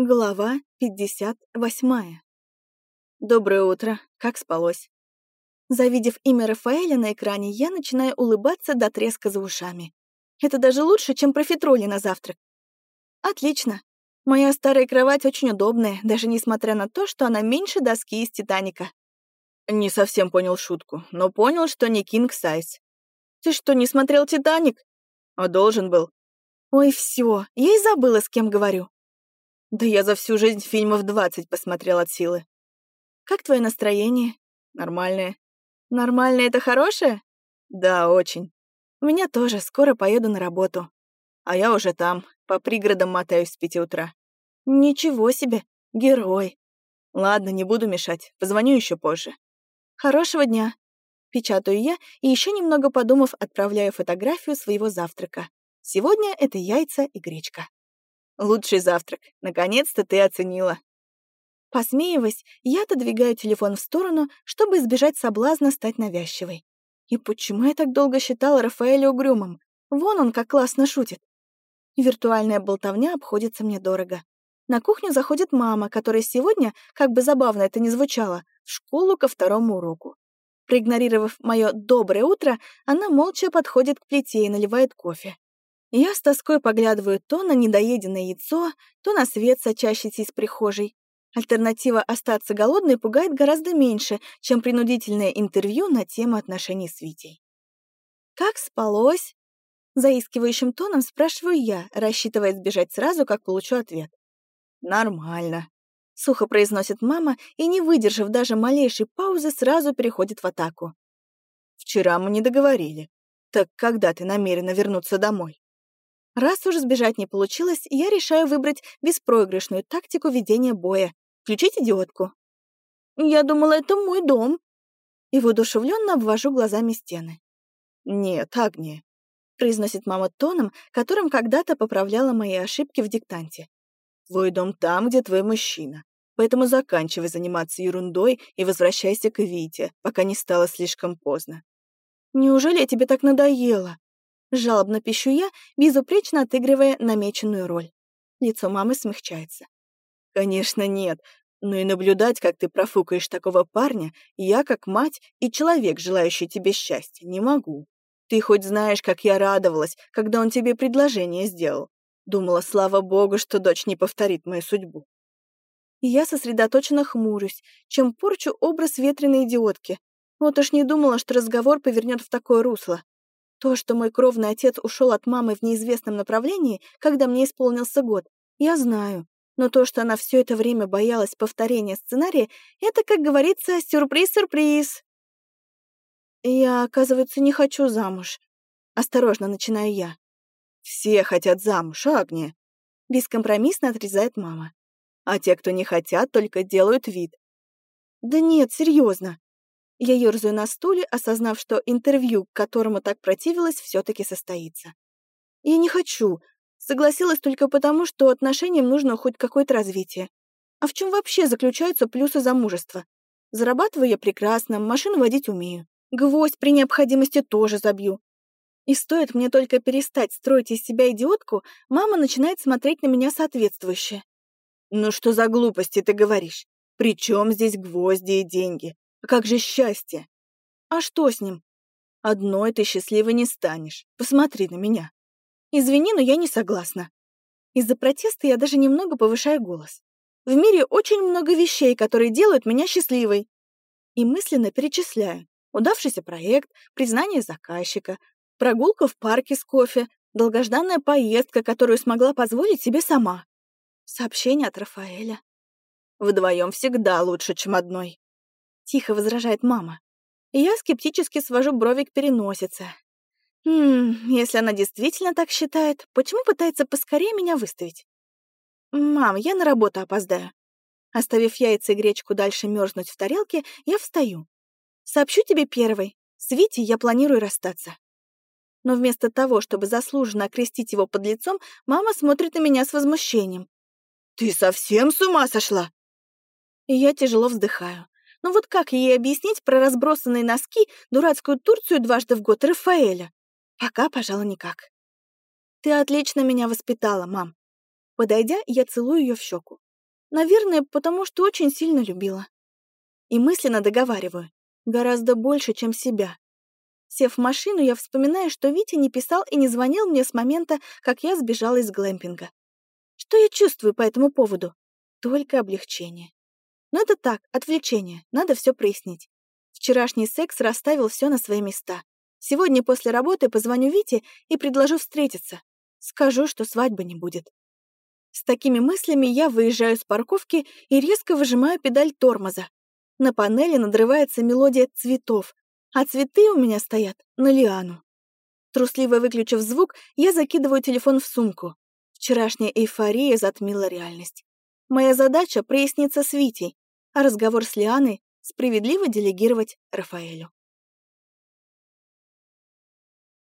Глава 58. Доброе утро. Как спалось? Завидев имя Рафаэля на экране, я начинаю улыбаться до треска за ушами. Это даже лучше, чем профитроли на завтрак. Отлично. Моя старая кровать очень удобная, даже несмотря на то, что она меньше доски из Титаника. Не совсем понял шутку, но понял, что не кинг сайз. Ты что, не смотрел Титаник? А должен был. Ой, все, я и забыла, с кем говорю. Да я за всю жизнь фильмов двадцать посмотрел от силы. Как твое настроение? Нормальное. Нормальное — это хорошее? Да, очень. У меня тоже, скоро поеду на работу. А я уже там, по пригородам мотаюсь с пяти утра. Ничего себе, герой. Ладно, не буду мешать, позвоню еще позже. Хорошего дня. Печатаю я и еще немного подумав, отправляю фотографию своего завтрака. Сегодня это яйца и гречка. Лучший завтрак. Наконец-то ты оценила. Посмеиваясь, я отодвигаю телефон в сторону, чтобы избежать соблазна стать навязчивой. И почему я так долго считала Рафаэля угрюмым? Вон он как классно шутит. Виртуальная болтовня обходится мне дорого. На кухню заходит мама, которая сегодня, как бы забавно это ни звучало, в школу ко второму уроку. Проигнорировав мое «доброе утро», она молча подходит к плите и наливает кофе. Я с тоской поглядываю то на недоеденное яйцо, то на свет, сочащийся из прихожей. Альтернатива остаться голодной пугает гораздо меньше, чем принудительное интервью на тему отношений с Витей. «Как спалось?» Заискивающим тоном спрашиваю я, рассчитывая сбежать сразу, как получу ответ. «Нормально», — сухо произносит мама и, не выдержав даже малейшей паузы, сразу переходит в атаку. «Вчера мы не договорили. Так когда ты намерена вернуться домой?» Раз уж сбежать не получилось, я решаю выбрать беспроигрышную тактику ведения боя. Включить идиотку. Я думала, это мой дом. И воодушевленно обвожу глазами стены. «Нет, Агния», — произносит мама тоном, которым когда-то поправляла мои ошибки в диктанте. «Твой дом там, где твой мужчина. Поэтому заканчивай заниматься ерундой и возвращайся к Вите, пока не стало слишком поздно». «Неужели я тебе так надоело?» Жалобно пищу я, безупречно отыгрывая намеченную роль. Лицо мамы смягчается. «Конечно нет, но и наблюдать, как ты профукаешь такого парня, я, как мать и человек, желающий тебе счастья, не могу. Ты хоть знаешь, как я радовалась, когда он тебе предложение сделал. Думала, слава богу, что дочь не повторит мою судьбу. Я сосредоточенно хмурюсь, чем порчу образ ветреной идиотки. Вот уж не думала, что разговор повернет в такое русло. То, что мой кровный отец ушел от мамы в неизвестном направлении, когда мне исполнился год, я знаю. Но то, что она все это время боялась повторения сценария, это, как говорится, сюрприз-сюрприз. Я, оказывается, не хочу замуж. Осторожно начинаю я. Все хотят замуж, Агния. Бескомпромиссно отрезает мама. А те, кто не хотят, только делают вид. Да нет, серьезно. Я ерзаю на стуле, осознав, что интервью, к которому так противилась, все таки состоится. Я не хочу. Согласилась только потому, что отношениям нужно хоть какое-то развитие. А в чем вообще заключаются плюсы замужества? Зарабатываю я прекрасно, машину водить умею. Гвоздь при необходимости тоже забью. И стоит мне только перестать строить из себя идиотку, мама начинает смотреть на меня соответствующе. «Ну что за глупости ты говоришь? При чем здесь гвозди и деньги? Как же счастье? А что с ним? Одной ты счастливой не станешь. Посмотри на меня. Извини, но я не согласна. Из-за протеста я даже немного повышаю голос. В мире очень много вещей, которые делают меня счастливой. И мысленно перечисляю. Удавшийся проект, признание заказчика, прогулка в парке с кофе, долгожданная поездка, которую смогла позволить себе сама. Сообщение от Рафаэля. Вдвоем всегда лучше, чем одной тихо возражает мама. Я скептически свожу брови к переносице. Хм, если она действительно так считает, почему пытается поскорее меня выставить? Мам, я на работу опоздаю. Оставив яйца и гречку дальше мерзнуть в тарелке, я встаю. Сообщу тебе первой. С Витей я планирую расстаться. Но вместо того, чтобы заслуженно окрестить его под лицом, мама смотрит на меня с возмущением. «Ты совсем с ума сошла?» И я тяжело вздыхаю. Но ну вот как ей объяснить про разбросанные носки, дурацкую Турцию дважды в год Рафаэля? Пока, пожалуй, никак. Ты отлично меня воспитала, мам. Подойдя, я целую ее в щеку. Наверное, потому что очень сильно любила. И мысленно договариваю. Гораздо больше, чем себя. Сев в машину, я вспоминаю, что Витя не писал и не звонил мне с момента, как я сбежала из глэмпинга. Что я чувствую по этому поводу? Только облегчение. Но это так, отвлечение, надо все прояснить. Вчерашний секс расставил все на свои места. Сегодня после работы позвоню Вите и предложу встретиться. Скажу, что свадьбы не будет. С такими мыслями я выезжаю с парковки и резко выжимаю педаль тормоза. На панели надрывается мелодия цветов, а цветы у меня стоят на лиану. Трусливо выключив звук, я закидываю телефон в сумку. Вчерашняя эйфория затмила реальность. Моя задача — проясниться с Витей, а разговор с Лианой справедливо делегировать Рафаэлю.